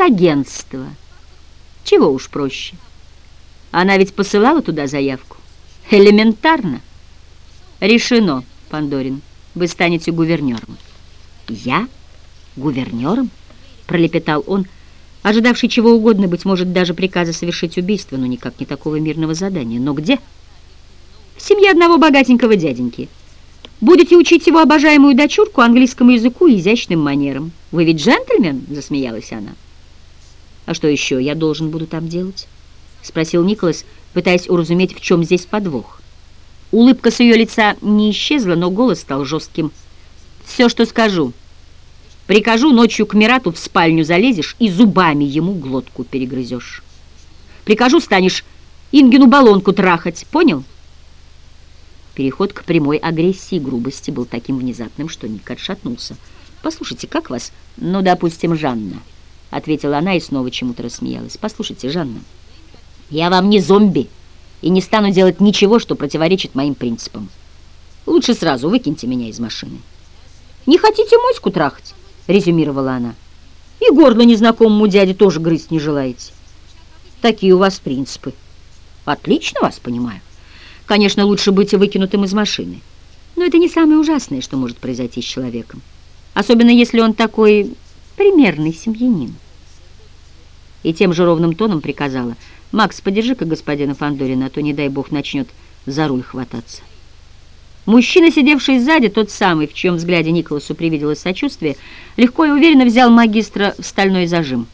агентства. Чего уж проще. Она ведь посылала туда заявку. Элементарно. Решено, Пандорин. Вы станете гувернером. Я? Гувернером? Пролепетал он, ожидавший чего угодно, быть может, даже приказа совершить убийство, но никак не такого мирного задания. Но где? В семье одного богатенького дяденьки. Будете учить его обожаемую дочурку английскому языку и изящным манерам. Вы ведь джентльмен? Засмеялась она. А что еще я должен буду там делать? Спросил Николас, пытаясь уразуметь, в чем здесь подвох. Улыбка с ее лица не исчезла, но голос стал жестким. «Все, что скажу. Прикажу, ночью к Мирату в спальню залезешь и зубами ему глотку перегрызешь. Прикажу, станешь Ингину баллонку трахать. Понял?» Переход к прямой агрессии и грубости был таким внезапным, что Ник отшатнулся. «Послушайте, как вас?» «Ну, допустим, Жанна», — ответила она и снова чему-то рассмеялась. «Послушайте, Жанна, я вам не зомби и не стану делать ничего, что противоречит моим принципам. Лучше сразу выкиньте меня из машины». «Не хотите моську трахать?» — резюмировала она. «И горло незнакомому дяде тоже грызть не желаете. Такие у вас принципы. Отлично вас понимаю. Конечно, лучше быть выкинутым из машины. Но это не самое ужасное, что может произойти с человеком. Особенно если он такой примерный семьянин. И тем же ровным тоном приказала, «Макс, подержи-ка господина Фандорина, а то, не дай бог, начнет за руль хвататься». Мужчина, сидевший сзади, тот самый, в чьем взгляде Николасу привиделось сочувствие, легко и уверенно взял магистра в стальной зажим.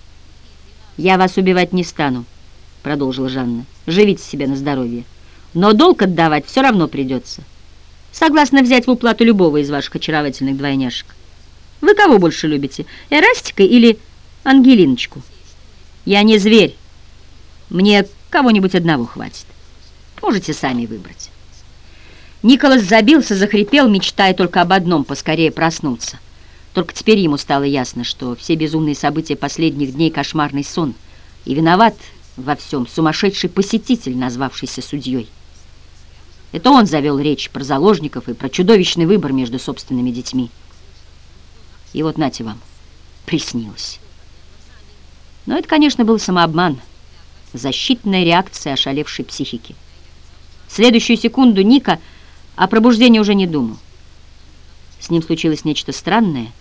«Я вас убивать не стану», — продолжила Жанна. «Живите себе на здоровье» но долг отдавать все равно придется. Согласна взять в уплату любого из ваших очаровательных двойняшек. Вы кого больше любите, Эрастика или Ангелиночку? Я не зверь. Мне кого-нибудь одного хватит. Можете сами выбрать. Николас забился, захрипел, мечтая только об одном — поскорее проснуться. Только теперь ему стало ясно, что все безумные события последних дней — кошмарный сон, и виноват во всем сумасшедший посетитель, назвавшийся судьей. Это он завел речь про заложников и про чудовищный выбор между собственными детьми. И вот нате вам, приснилось. Но это, конечно, был самообман, защитная реакция ошалевшей психики. В следующую секунду Ника о пробуждении уже не думал. С ним случилось нечто странное,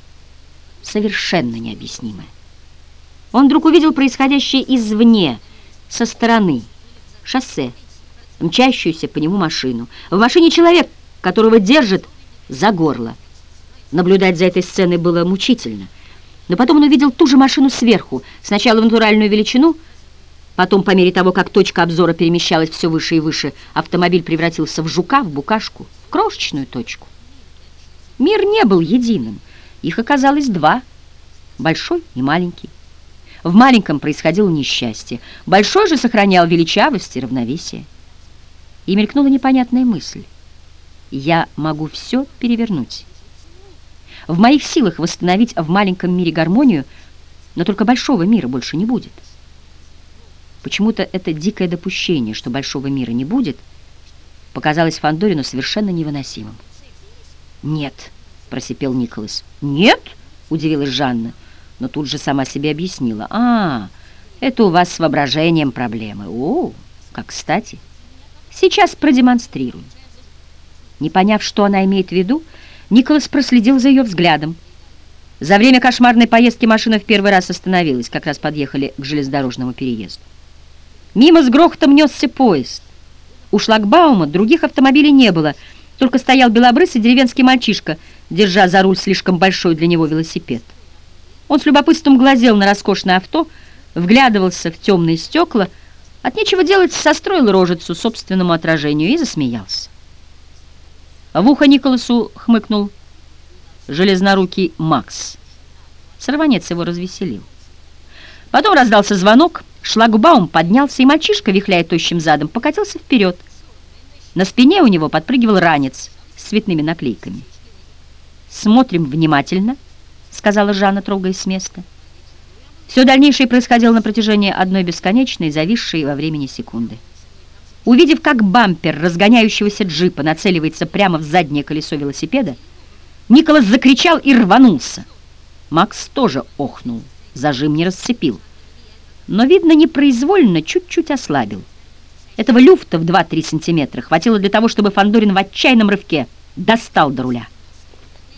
совершенно необъяснимое. Он вдруг увидел происходящее извне, со стороны, шоссе, мчащуюся по нему машину. В машине человек, которого держит за горло. Наблюдать за этой сценой было мучительно. Но потом он увидел ту же машину сверху, сначала в натуральную величину, потом, по мере того, как точка обзора перемещалась все выше и выше, автомобиль превратился в жука, в букашку, в крошечную точку. Мир не был единым, их оказалось два, большой и маленький. В маленьком происходило несчастье, большой же сохранял величавость и равновесие и мелькнула непонятная мысль. Я могу все перевернуть. В моих силах восстановить в маленьком мире гармонию, но только большого мира больше не будет. Почему-то это дикое допущение, что большого мира не будет, показалось Фандорину совершенно невыносимым. «Нет», — просипел Николас. «Нет?» — удивилась Жанна, но тут же сама себе объяснила. «А, это у вас с воображением проблемы. О, как кстати». Сейчас продемонстрирую». Не поняв, что она имеет в виду, Николас проследил за ее взглядом. За время кошмарной поездки машина в первый раз остановилась, как раз подъехали к железнодорожному переезду. Мимо с грохотом несся поезд. У шлагбаума других автомобилей не было, только стоял белобрысый деревенский мальчишка, держа за руль слишком большой для него велосипед. Он с любопытством глазел на роскошное авто, вглядывался в темные стекла, от нечего делать состроил рожицу собственному отражению и засмеялся. В ухо Николасу хмыкнул железнорукий Макс. Сорванец его развеселил. Потом раздался звонок, шлагбаум поднялся, и мальчишка, вихляя тощим задом, покатился вперед. На спине у него подпрыгивал ранец с цветными наклейками. «Смотрим внимательно», — сказала Жанна, трогаясь с места. Все дальнейшее происходило на протяжении одной бесконечной, зависшей во времени секунды. Увидев, как бампер разгоняющегося джипа нацеливается прямо в заднее колесо велосипеда, Николас закричал и рванулся. Макс тоже охнул, зажим не расцепил. но, видно, непроизвольно чуть-чуть ослабил. Этого люфта в 2-3 сантиметра хватило для того, чтобы Фандорин в отчаянном рывке достал до руля.